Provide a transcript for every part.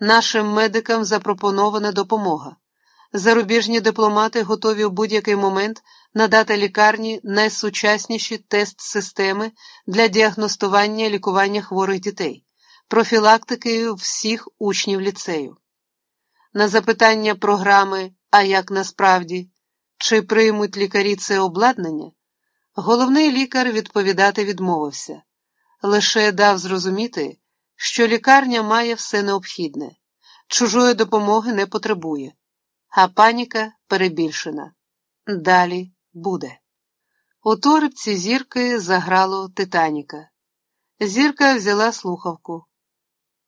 Нашим медикам запропонована допомога. Зарубіжні дипломати готові в будь-який момент надати лікарні найсучасніші тест-системи для діагностування і лікування хворих дітей, профілактики всіх учнів ліцею. На запитання програми, а як насправді, чи приймуть лікарі це обладнання, головний лікар відповідати відмовився, лише дав зрозуміти, що лікарня має все необхідне, чужої допомоги не потребує, а паніка перебільшена. Далі буде. У торбці зірки заграло Титаніка. Зірка взяла слухавку.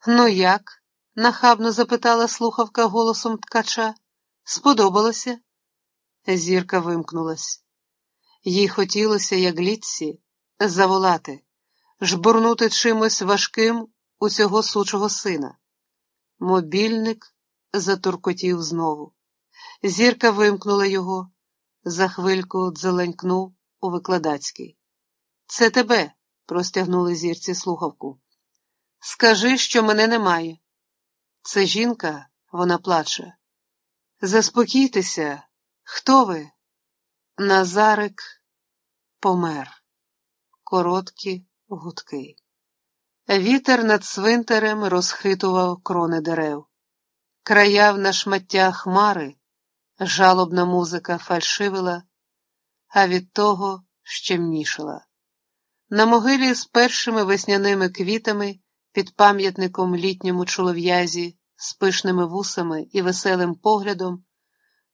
Ну, як? нахабно запитала слухавка голосом ткача. Сподобалося? Зірка вимкнулась. Їй хотілося, як літці, заволати, жбурнути чимось важким у цього сучого сина. Мобільник затуркотів знову. Зірка вимкнула його, за хвильку дзеленькнув у викладацький. Це тебе, простягнули зірці слухавку. Скажи, що мене немає. Це жінка, вона плаче. Заспокійтеся, хто ви? Назарик помер. Короткі гудки. Вітер над цвинтарем розхитував крони дерев, краяв на шмаття хмари, жалобна музика фальшивила, а від того щемнішила. На могилі з першими весняними квітами під пам'ятником літньому чолов'язі з пишними вусами і веселим поглядом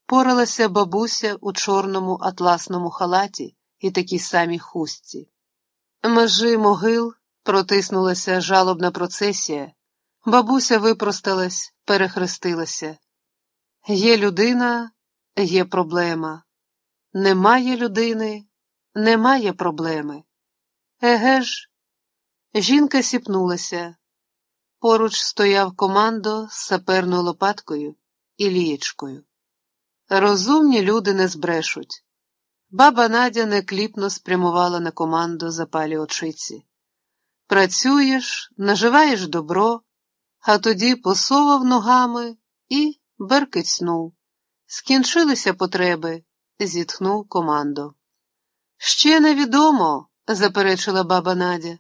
поралася бабуся у чорному атласному халаті і такій самій хустці. Межи могил протиснулася жалобна процесія, бабуся випросталась, перехрестилася. Є людина, є проблема. Немає людини, немає проблеми. Еге ж, жінка сіпнулася. Поруч стояв командо з саперною лопаткою і лієчкою. Розумні люди не збрешуть. Баба Надя некліпно спрямувала на команду запалі очиці. Працюєш, наживаєш добро, а тоді посовав ногами і беркицнув. Скінчилися потреби, зітхнув командо. Ще невідомо, заперечила баба Надя.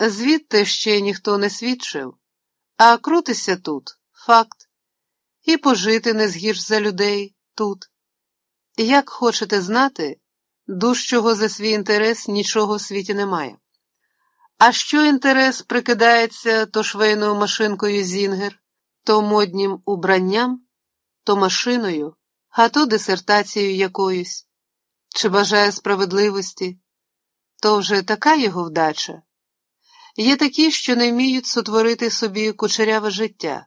Звідти ще ніхто не свідчив, а крутися тут факт, і пожити не згірш за людей тут. Як хочете знати, дужчого за свій інтерес нічого в світі немає. А що інтерес прикидається то швейною машинкою Зінгер, то моднім убранням, то машиною, а то дисертацією якоюсь, чи бажає справедливості, то вже така його вдача. Є такі, що не вміють сотворити собі кучеряве життя.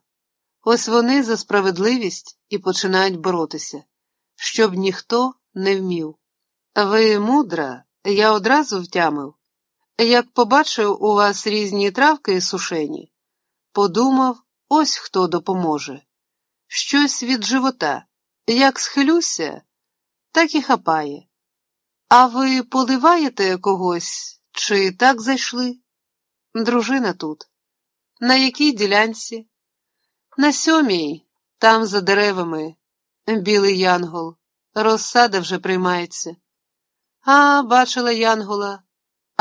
Ось вони за справедливість і починають боротися, щоб ніхто не вмів. Ви мудра, я одразу втямив. Як побачив у вас різні травки сушені, подумав, ось хто допоможе. Щось від живота. Як схилюся, так і хапає. А ви поливаєте когось, чи так зайшли? Дружина тут. На якій ділянці? На сьомій, там за деревами, білий янгол. Розсада вже приймається. А, бачила янгола,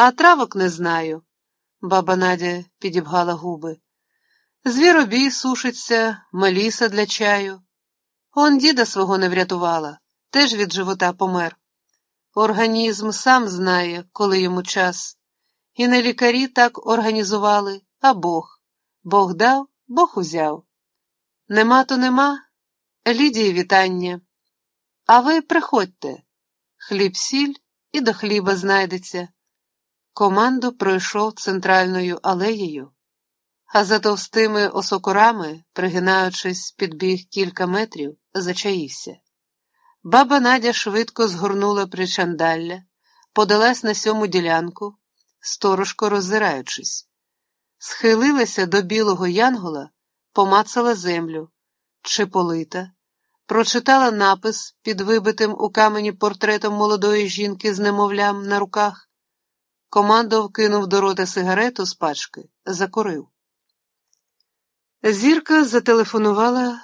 а травок не знаю. Баба Надя підібгала губи. Звіробій сушиться, маліса для чаю. Он діда свого не врятувала, теж від живота помер. Організм сам знає, коли йому час. І не лікарі так організували, а Бог. Бог дав, Бог узяв. Нема, то нема. Лідії вітання. А ви приходьте. Хліб сіль і до хліба знайдеться. Командо пройшов центральною алеєю, а за товстими осокорами, пригинаючись, підбіг кілька метрів, зачаївся. Баба Надя швидко згорнула причандалля, подалась на сьому ділянку, сторожко роззираючись, схилилася до білого янгола, помацала землю, чи полита, прочитала напис під вибитим у камені портретом молодої жінки з немовлям на руках. Командо вкинув до рота сигарету з пачки, закурив. Зірка зателефонувала